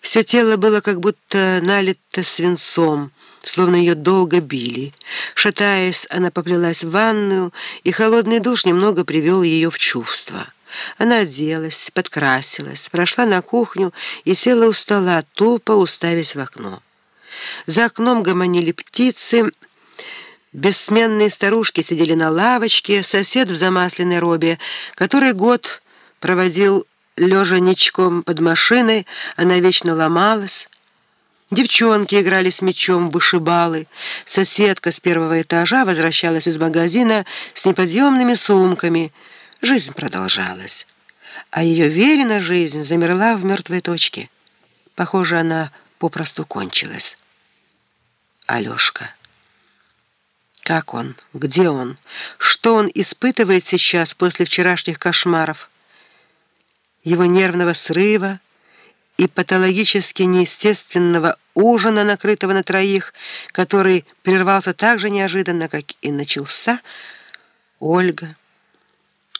Все тело было как будто налито свинцом, словно ее долго били. Шатаясь, она поплелась в ванную, и холодный душ немного привел ее в чувство. Она оделась, подкрасилась, прошла на кухню и села у стола, тупо уставясь в окно. За окном гомонили птицы, бессменные старушки сидели на лавочке, сосед в замасленной робе, который год проводил лежа ничком под машиной, она вечно ломалась. Девчонки играли с мячом в вышибалы. Соседка с первого этажа возвращалась из магазина с неподъемными сумками. Жизнь продолжалась. А ее верена жизнь замерла в мертвой точке. Похоже, она попросту кончилась. Алешка. Как он? Где он? Что он испытывает сейчас после вчерашних кошмаров? Его нервного срыва и патологически неестественного ужина, накрытого на троих, который прервался так же неожиданно, как и начался, Ольга,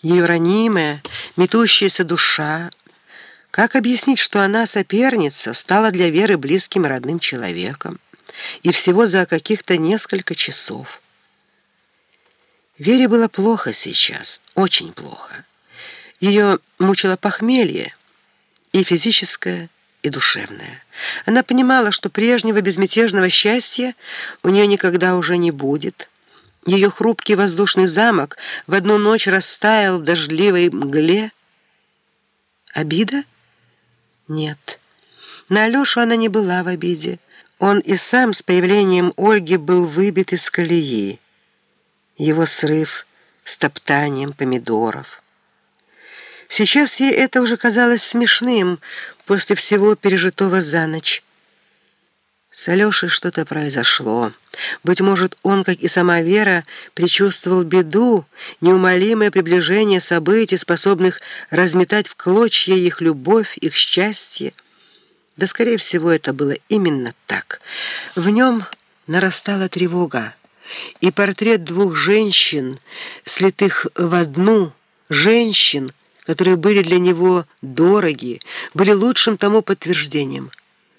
ее ранимая, метущаяся душа, как объяснить, что она, соперница, стала для Веры близким родным человеком? и всего за каких-то несколько часов. Вере было плохо сейчас, очень плохо. Ее мучило похмелье, и физическое, и душевное. Она понимала, что прежнего безмятежного счастья у нее никогда уже не будет. Ее хрупкий воздушный замок в одну ночь растаял в дождливой мгле. Обида? Нет. На Алешу она не была в обиде. Он и сам с появлением Ольги был выбит из колеи. Его срыв с топтанием помидоров. Сейчас ей это уже казалось смешным после всего пережитого за ночь. С Алешей что-то произошло. Быть может, он, как и сама Вера, предчувствовал беду, неумолимое приближение событий, способных разметать в клочья их любовь, их счастье. Да, скорее всего, это было именно так. В нем нарастала тревога, и портрет двух женщин, слитых в одну, женщин, которые были для него дороги, были лучшим тому подтверждением.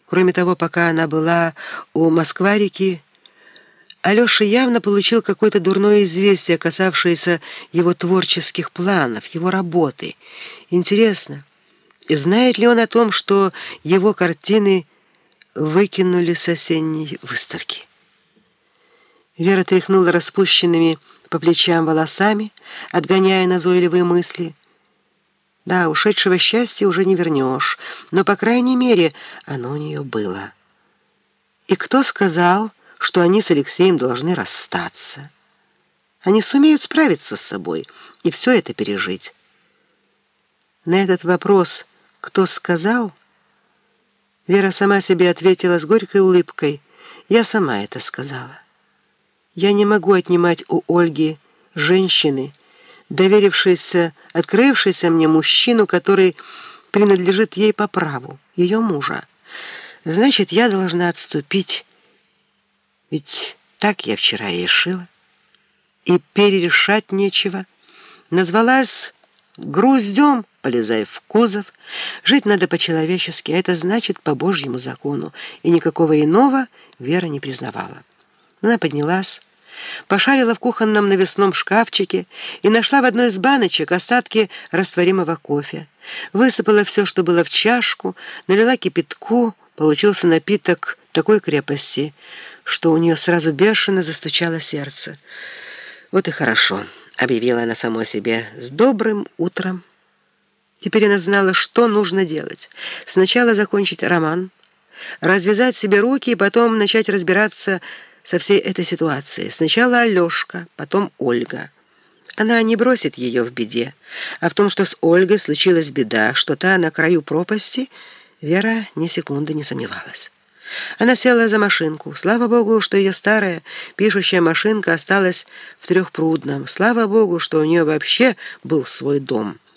Кроме того, пока она была у Москварики, Алеша явно получил какое-то дурное известие, касавшееся его творческих планов, его работы. Интересно, Знает ли он о том, что его картины выкинули с осенней выставки? Вера тряхнула распущенными по плечам волосами, отгоняя назойливые мысли. Да, ушедшего счастья уже не вернешь, но, по крайней мере, оно у нее было. И кто сказал, что они с Алексеем должны расстаться? Они сумеют справиться с собой и все это пережить. На этот вопрос – «Кто сказал?» Вера сама себе ответила с горькой улыбкой. «Я сама это сказала. Я не могу отнимать у Ольги женщины, доверившейся, открывшейся мне мужчину, который принадлежит ей по праву, ее мужа. Значит, я должна отступить. Ведь так я вчера и решила. И перерешать нечего. Назвалась груздем, полезая в кузов. Жить надо по-человечески, а это значит по Божьему закону, и никакого иного Вера не признавала. Она поднялась, пошарила в кухонном навесном шкафчике и нашла в одной из баночек остатки растворимого кофе. Высыпала все, что было в чашку, налила кипятку, получился напиток такой крепости, что у нее сразу бешено застучало сердце. «Вот и хорошо», — объявила она самой себе, — «с добрым утром». Теперь она знала, что нужно делать. Сначала закончить роман, развязать себе руки и потом начать разбираться со всей этой ситуацией. Сначала Алешка, потом Ольга. Она не бросит ее в беде. А в том, что с Ольгой случилась беда, что та на краю пропасти, Вера ни секунды не сомневалась. Она села за машинку. Слава Богу, что ее старая пишущая машинка осталась в Трехпрудном. Слава Богу, что у нее вообще был свой дом —